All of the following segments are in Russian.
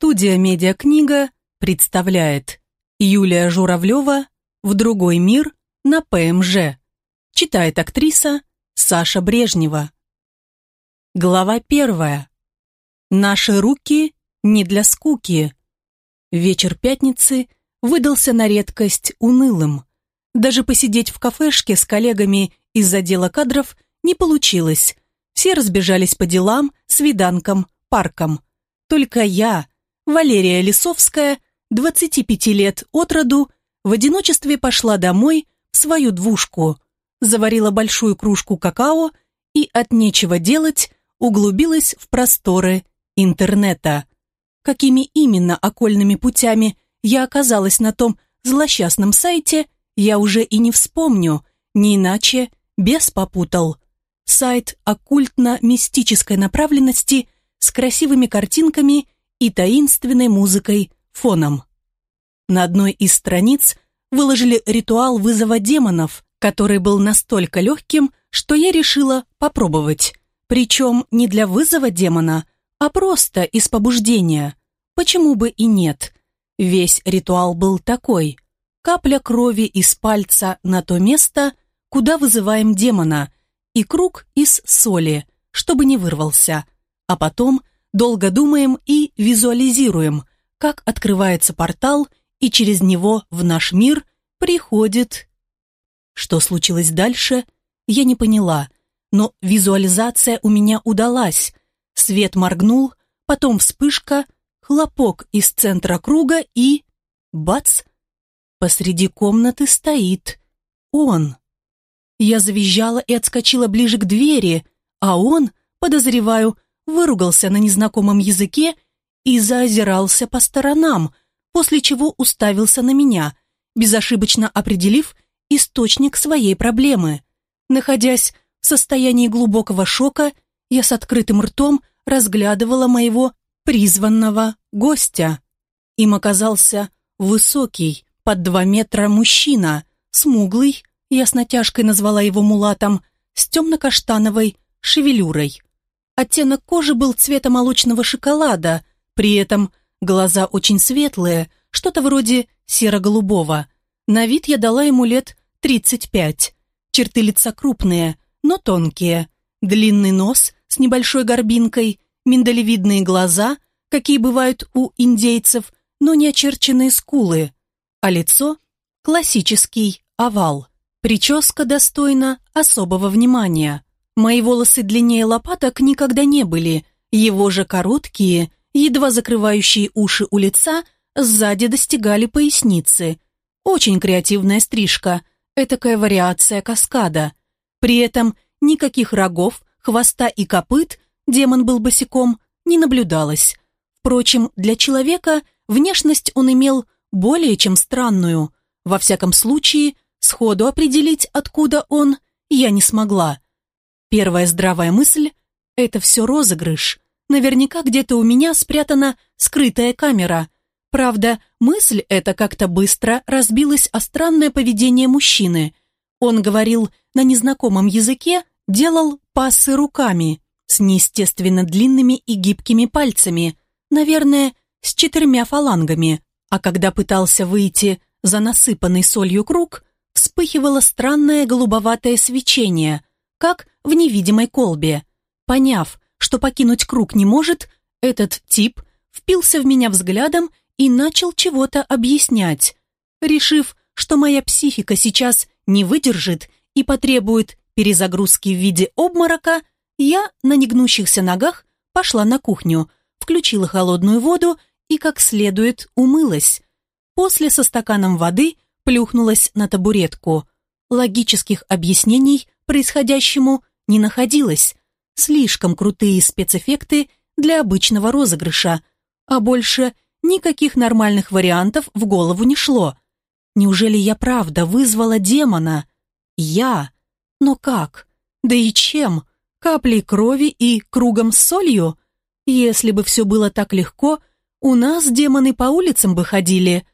Студия «Медиакнига» представляет Юлия Журавлева «В другой мир» на ПМЖ. Читает актриса Саша Брежнева. Глава первая. Наши руки не для скуки. Вечер пятницы выдался на редкость унылым. Даже посидеть в кафешке с коллегами из отдела кадров не получилось. Все разбежались по делам, свиданкам, паркам. Только я, Валерия Лисовская, 25 лет от роду, в одиночестве пошла домой в свою двушку, заварила большую кружку какао и от нечего делать углубилась в просторы интернета. Какими именно окольными путями я оказалась на том злосчастном сайте, я уже и не вспомню, не иначе без попутал. Сайт оккультно-мистической направленности с красивыми картинками и таинственной музыкой фоном. На одной из страниц выложили ритуал вызова демонов, который был настолько легким, что я решила попробовать. Причем не для вызова демона, а просто из побуждения. Почему бы и нет? Весь ритуал был такой. Капля крови из пальца на то место, куда вызываем демона, и круг из соли, чтобы не вырвался. А потом долго думаем и визуализируем, как открывается портал, и через него в наш мир приходит... Что случилось дальше, я не поняла, но визуализация у меня удалась. Свет моргнул, потом вспышка, хлопок из центра круга и... Бац! Посреди комнаты стоит он. Я завизжала и отскочила ближе к двери, а он, подозреваю, выругался на незнакомом языке и заозирался по сторонам, после чего уставился на меня, безошибочно определив источник своей проблемы. Находясь в состоянии глубокого шока, я с открытым ртом разглядывала моего призванного гостя. Им оказался высокий, под два метра мужчина, смуглый, я с натяжкой назвала его мулатом, с темно-каштановой шевелюрой. Оттенок кожи был цвета молочного шоколада, при этом глаза очень светлые, что-то вроде серо-голубого. На вид я дала ему лет 35. Черты лица крупные, но тонкие. Длинный нос с небольшой горбинкой, миндалевидные глаза, какие бывают у индейцев, но не очерченные скулы. А лицо – классический овал. Прическа достойна особого внимания. Мои волосы длиннее лопаток никогда не были, его же короткие, едва закрывающие уши у лица, сзади достигали поясницы. Очень креативная стрижка, этакая вариация каскада. При этом никаких рогов, хвоста и копыт, демон был босиком, не наблюдалось. Впрочем, для человека внешность он имел более чем странную. Во всяком случае, сходу определить, откуда он, я не смогла. Первая здравая мысль – это все розыгрыш. Наверняка где-то у меня спрятана скрытая камера. Правда, мысль эта как-то быстро разбилась о странное поведение мужчины. Он говорил на незнакомом языке, делал пассы руками, с неестественно длинными и гибкими пальцами, наверное, с четырьмя фалангами. А когда пытался выйти за насыпанный солью круг, вспыхивало странное голубоватое свечение, как в невидимой колбе. Поняв, что покинуть круг не может, этот тип впился в меня взглядом и начал чего-то объяснять. Решив, что моя психика сейчас не выдержит и потребует перезагрузки в виде обморока, я на негнущихся ногах пошла на кухню, включила холодную воду и как следует умылась. После со стаканом воды плюхнулась на табуретку. Логических объяснений происходящему не находилось. Слишком крутые спецэффекты для обычного розыгрыша, а больше никаких нормальных вариантов в голову не шло. Неужели я правда вызвала демона? Я? Но как? Да и чем? Каплей крови и кругом с солью? Если бы все было так легко, у нас демоны по улицам бы ходили.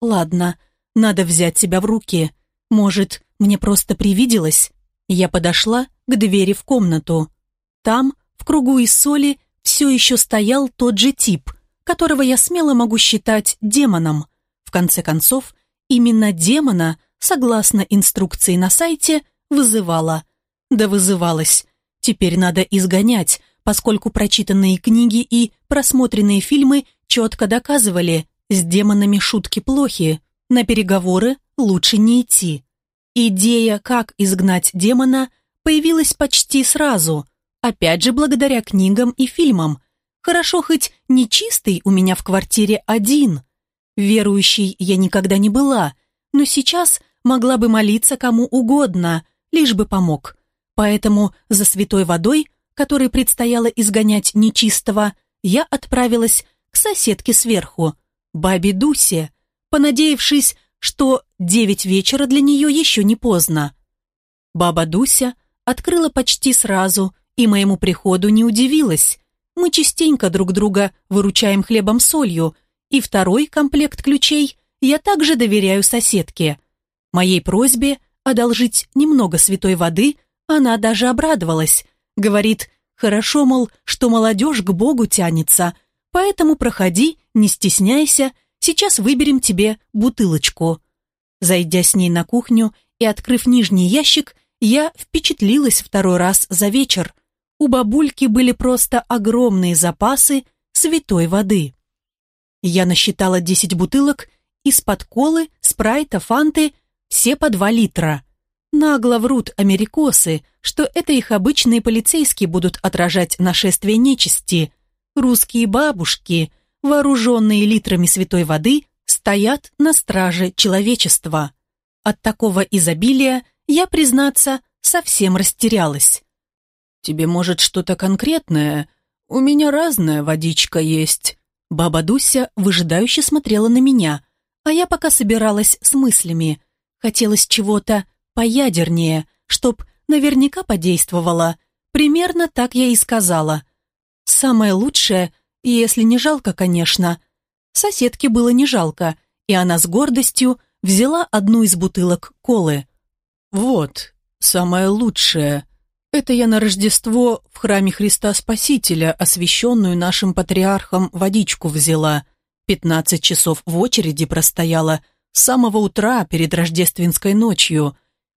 Ладно, надо взять себя в руки. Может, мне просто привиделось? Я подошла к двери в комнату. Там, в кругу из соли, все еще стоял тот же тип, которого я смело могу считать демоном. В конце концов, именно демона, согласно инструкции на сайте, вызывала. Да вызывалась. Теперь надо изгонять, поскольку прочитанные книги и просмотренные фильмы четко доказывали, с демонами шутки плохи, на переговоры лучше не идти. Идея, как изгнать демона, появилась почти сразу, опять же благодаря книгам и фильмам. Хорошо хоть не чистый у меня в квартире один. Верующей я никогда не была, но сейчас могла бы молиться кому угодно, лишь бы помог. Поэтому за святой водой, которой предстояло изгонять нечистого, я отправилась к соседке сверху, бабе Дусе, понадеявшись, что девять вечера для нее еще не поздно. Баба Дуся открыла почти сразу и моему приходу не удивилась. Мы частенько друг друга выручаем хлебом-солью, и второй комплект ключей я также доверяю соседке. Моей просьбе одолжить немного святой воды она даже обрадовалась. Говорит, хорошо, мол, что молодежь к Богу тянется, поэтому проходи, не стесняйся, сейчас выберем тебе бутылочку. Зайдя с ней на кухню и открыв нижний ящик, я впечатлилась второй раз за вечер. У бабульки были просто огромные запасы святой воды. Я насчитала 10 бутылок из-под колы, спрайта, фанты, все по 2 литра. Нагло врут америкосы, что это их обычные полицейские будут отражать нашествие нечисти. Русские бабушки, вооруженные литрами святой воды, стоят на страже человечества. От такого изобилия я, признаться, совсем растерялась. «Тебе, может, что-то конкретное? У меня разная водичка есть». Баба Дуся выжидающе смотрела на меня, а я пока собиралась с мыслями. Хотелось чего-то поядернее, чтоб наверняка подействовало. Примерно так я и сказала. Самое лучшее, если не жалко, конечно. Соседке было не жалко, и она с гордостью взяла одну из бутылок колы. «Вот, самое лучшее. Это я на Рождество в храме Христа Спасителя, освященную нашим патриархом, водичку взяла. Пятнадцать часов в очереди простояла, с самого утра перед рождественской ночью.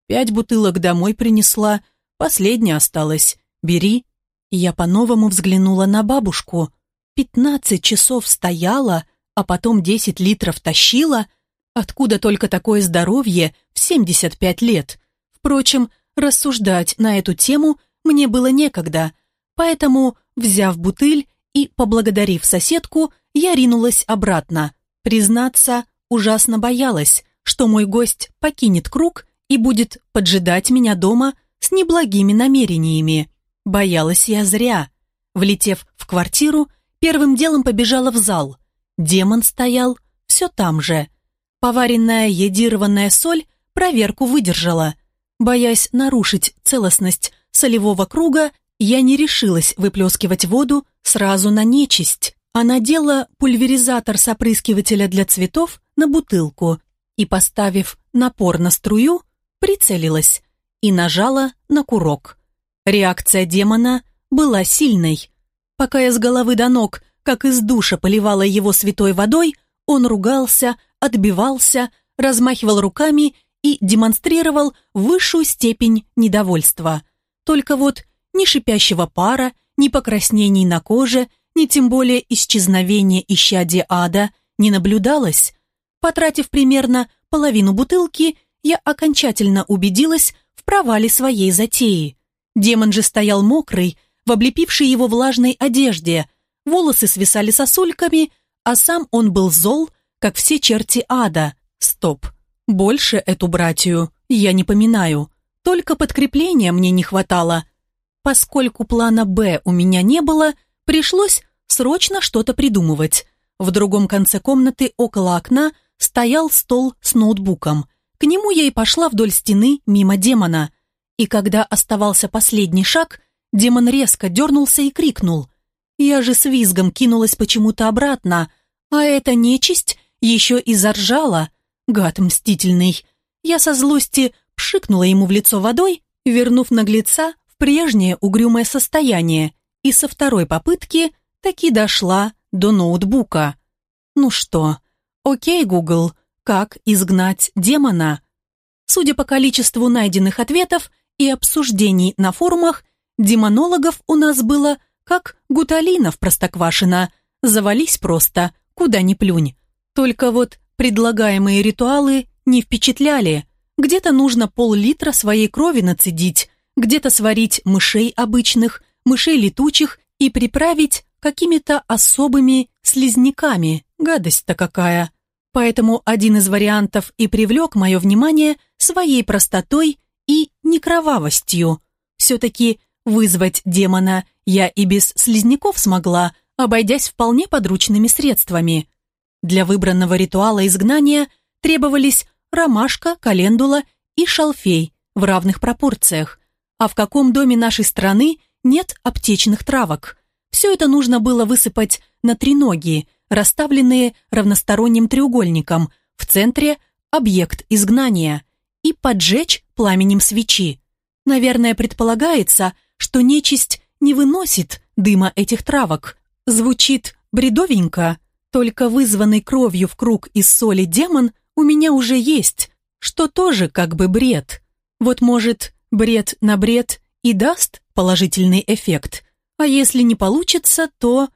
Пять бутылок домой принесла, последняя осталась. Бери». И я по-новому взглянула на бабушку. Пятнадцать часов стояла, а потом десять литров тащила. Откуда только такое здоровье в семьдесят пять лет? Впрочем, рассуждать на эту тему мне было некогда, поэтому, взяв бутыль и поблагодарив соседку, я ринулась обратно. Признаться, ужасно боялась, что мой гость покинет круг и будет поджидать меня дома с неблагими намерениями. Боялась я зря. Влетев в квартиру, первым делом побежала в зал. Демон стоял все там же. Поваренная йодированная соль проверку выдержала – Боясь нарушить целостность солевого круга, я не решилась выплескивать воду сразу на нечисть, а надела пульверизатор с опрыскивателя для цветов на бутылку и, поставив напор на струю, прицелилась и нажала на курок. Реакция демона была сильной. Пока я с головы до ног, как из душа поливала его святой водой, он ругался, отбивался, размахивал руками и демонстрировал высшую степень недовольства. Только вот ни шипящего пара, ни покраснений на коже, ни тем более исчезновения исчадия ада не наблюдалось. Потратив примерно половину бутылки, я окончательно убедилась в провале своей затеи. Демон же стоял мокрый, в облепившей его влажной одежде, волосы свисали сосульками, а сам он был зол, как все черти ада. Стоп. Больше эту братью я не поминаю, только подкрепления мне не хватало. Поскольку плана «Б» у меня не было, пришлось срочно что-то придумывать. В другом конце комнаты около окна стоял стол с ноутбуком. К нему я и пошла вдоль стены мимо демона. И когда оставался последний шаг, демон резко дернулся и крикнул. Я же с визгом кинулась почему-то обратно, а эта нечисть еще и заржала. Гад мстительный. Я со злости пшикнула ему в лицо водой, вернув наглеца в прежнее угрюмое состояние, и со второй попытки таки дошла до ноутбука. Ну что, окей, Google, как изгнать демона? Судя по количеству найденных ответов и обсуждений на форумах, демонологов у нас было как гуталинов простоквашино. Завались просто, куда ни плюнь. Только вот предлагаемые ритуалы не впечатляли. Где-то нужно пол-литра своей крови нацедить, где-то сварить мышей обычных, мышей летучих и приправить какими-то особыми слизняками. Гадость-то какая. Поэтому один из вариантов и привлек мое внимание своей простотой и некровавостью. Все-таки вызвать демона я и без слизняков смогла, обойдясь вполне подручными средствами. Для выбранного ритуала изгнания требовались ромашка, календула и шалфей в равных пропорциях. А в каком доме нашей страны нет аптечных травок? Все это нужно было высыпать на треноги, расставленные равносторонним треугольником, в центре объект изгнания, и поджечь пламенем свечи. Наверное, предполагается, что нечисть не выносит дыма этих травок. Звучит бредовенько, только вызванный кровью в круг из соли демон у меня уже есть, что тоже как бы бред. Вот может, бред на бред и даст положительный эффект, а если не получится, то...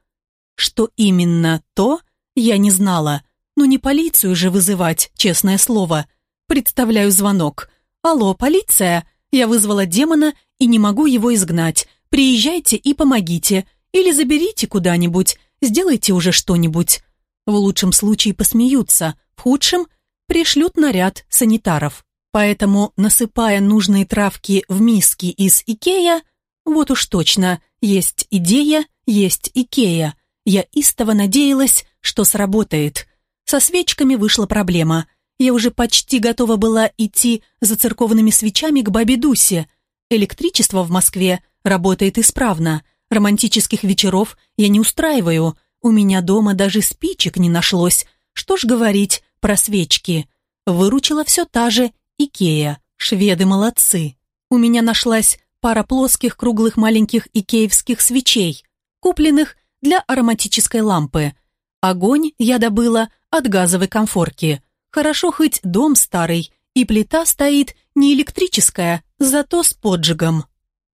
Что именно то, я не знала. Но не полицию же вызывать, честное слово. Представляю звонок. «Алло, полиция? Я вызвала демона и не могу его изгнать. Приезжайте и помогите. Или заберите куда-нибудь. Сделайте уже что-нибудь». В лучшем случае посмеются, в худшем пришлют наряд санитаров. Поэтому, насыпая нужные травки в миски из Икея, вот уж точно, есть идея, есть Икея – я истово надеялась, что сработает. Со свечками вышла проблема. Я уже почти готова была идти за церковными свечами к бабе Дусе. Электричество в Москве работает исправно. Романтических вечеров я не устраиваю. У меня дома даже спичек не нашлось. Что ж говорить про свечки. Выручила все та же Икея. Шведы молодцы. У меня нашлась пара плоских круглых маленьких икеевских свечей, купленных для ароматической лампы. Огонь я добыла от газовой конфорки. Хорошо хоть дом старый, и плита стоит не электрическая, зато с поджигом.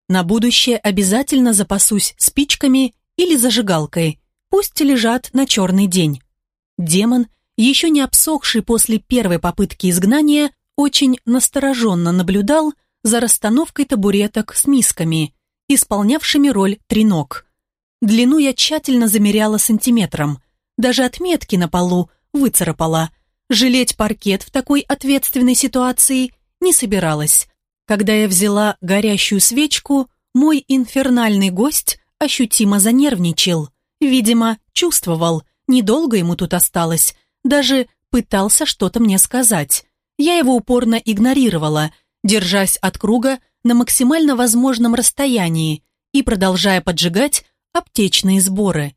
На будущее обязательно запасусь спичками или зажигалкой. Пусть лежат на черный день. Демон, еще не обсохший после первой попытки изгнания, очень настороженно наблюдал за расстановкой табуреток с мисками, исполнявшими роль треног. Длину я тщательно замеряла сантиметром. Даже отметки на полу выцарапала. Жалеть паркет в такой ответственной ситуации не собиралась. Когда я взяла горящую свечку, мой инфернальный гость ощутимо занервничал. Видимо, чувствовал, недолго ему тут осталось. Даже пытался что-то мне сказать. Я его упорно игнорировала, держась от круга на максимально возможном расстоянии и продолжая поджигать аптечные сборы.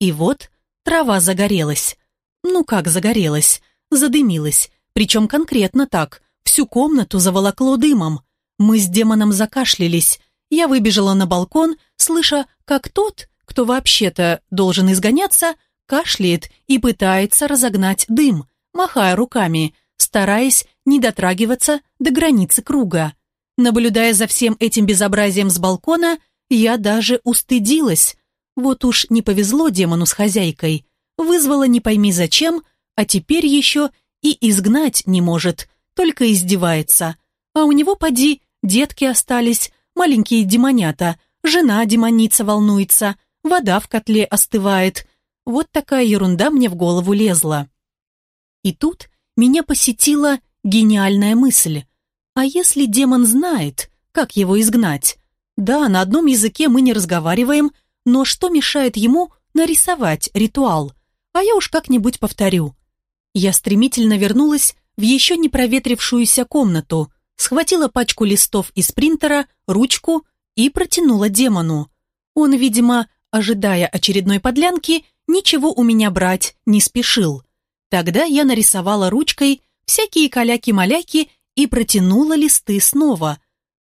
И вот трава загорелась. Ну как загорелась? Задымилась. Причем конкретно так. Всю комнату заволокло дымом. Мы с демоном закашлялись. Я выбежала на балкон, слыша, как тот, кто вообще-то должен изгоняться, кашляет и пытается разогнать дым, махая руками, стараясь не дотрагиваться до границы круга. Наблюдая за всем этим безобразием с балкона, я даже устыдилась. Вот уж не повезло демону с хозяйкой. Вызвала не пойми зачем, а теперь еще и изгнать не может, только издевается. А у него, поди, детки остались, маленькие демонята, жена демоница волнуется, вода в котле остывает. Вот такая ерунда мне в голову лезла. И тут меня посетила гениальная мысль. А если демон знает, как его изгнать? Да, на одном языке мы не разговариваем, но что мешает ему нарисовать ритуал? А я уж как-нибудь повторю. Я стремительно вернулась в еще не проветрившуюся комнату, схватила пачку листов из принтера, ручку и протянула демону. Он, видимо, ожидая очередной подлянки, ничего у меня брать не спешил. Тогда я нарисовала ручкой всякие каляки-маляки и протянула листы снова.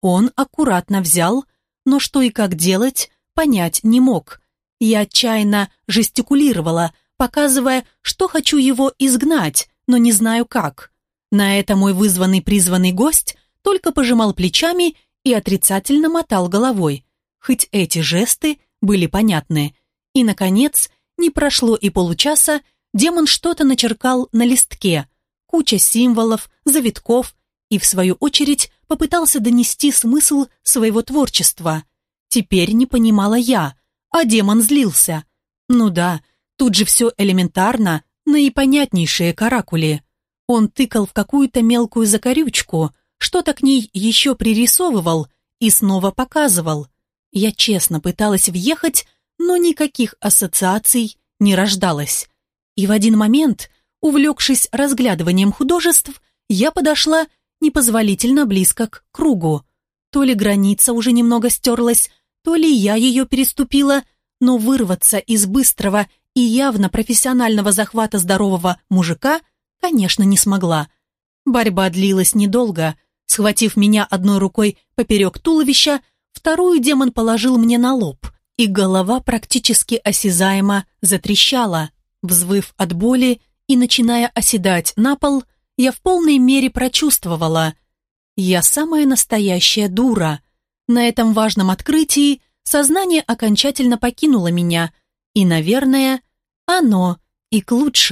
Он аккуратно взял, но что и как делать, понять не мог. Я отчаянно жестикулировала, показывая, что хочу его изгнать, но не знаю как. На это мой вызванный призванный гость только пожимал плечами и отрицательно мотал головой, хоть эти жесты были понятны. И, наконец, не прошло и получаса, демон что-то начеркал на листке, куча символов, завитков, и, в свою очередь, попытался донести смысл своего творчества. Теперь не понимала я, а демон злился. Ну да, тут же все элементарно, наипонятнейшие каракули. Он тыкал в какую-то мелкую закорючку, что-то к ней еще пририсовывал и снова показывал. Я честно пыталась въехать, но никаких ассоциаций не рождалось. И в один момент, увлекшись разглядыванием художеств, я подошла непозволительно близко к кругу. То ли граница уже немного стерлась, то ли я ее переступила, но вырваться из быстрого и явно профессионального захвата здорового мужика, конечно, не смогла. Борьба длилась недолго. Схватив меня одной рукой поперек туловища, вторую демон положил мне на лоб, и голова практически осязаемо затрещала. Взвыв от боли и начиная оседать на пол, я в полной мере прочувствовала. Я самая настоящая дура. На этом важном открытии сознание окончательно покинуло меня, и, наверное, оно и к лучшему.